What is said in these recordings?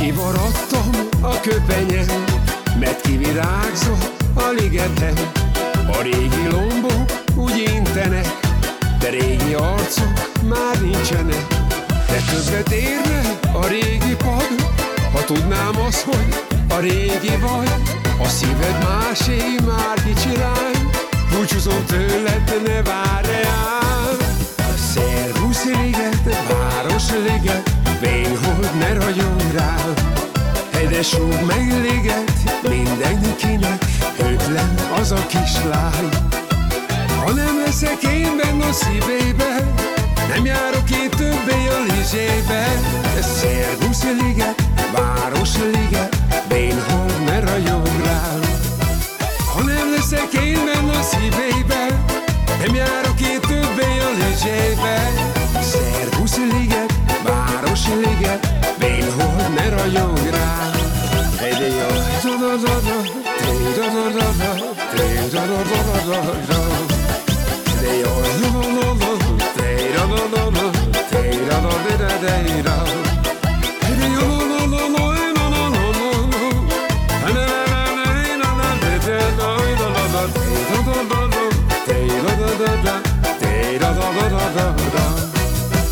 Kiborottam a köpenyem, mert kivirágzott a ligetem. A régi lombok úgy intenek, de régi arcok már nincsenek. De közvet érne a régi pad, ha tudnám azt, hogy a régi vagy, a szíved másé már kicsirány, búcsúzom tőled, ne várj el. Szervusz liget, város liget, ne ragyog rám. Hedes rúg meg liget, mindenkinek, ötlen az a kislány. Ha nem leszek én benne a szívébe, nem járok én többé a lizsébe. Szervusz liget, város liget, Bénhold ne ragyog rám. Ha nem leszek én benne Rám. Hey, de jó. De jó.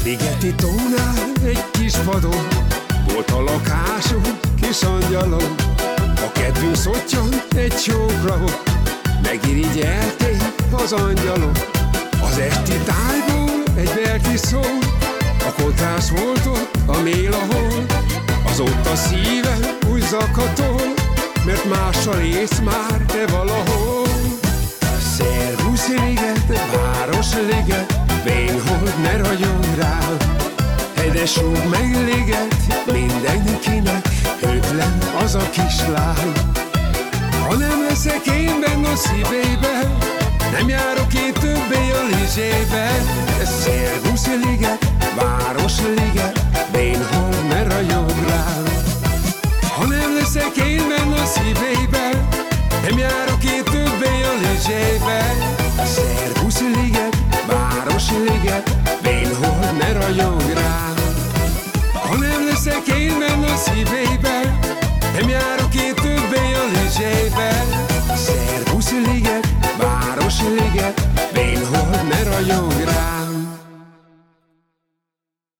Ligeti tónál egy kis padon Volt a lakásunk kis angyalom A kedvünk szottyan egy csókra Megirigyelték az angyalok. Az esti tájból egy verti szó. A koltás volt ott a mélahol Azóta szívem úgy zakatol Mert mással ész már te Rúg meg liget, mindenkinek, ötlen az a kislány. Ha nem leszek én benne a szívébe, nem járok én többé a lizsébe. Szervusz liget, város liget, Bénhold ne ragyog rám. Ha nem leszek én benne a szívébe, nem járok én többé a lizsébe. Szervusz liget, város liget, Bénhold ne ragyog rám. Sevsek eğilme nasip ey ben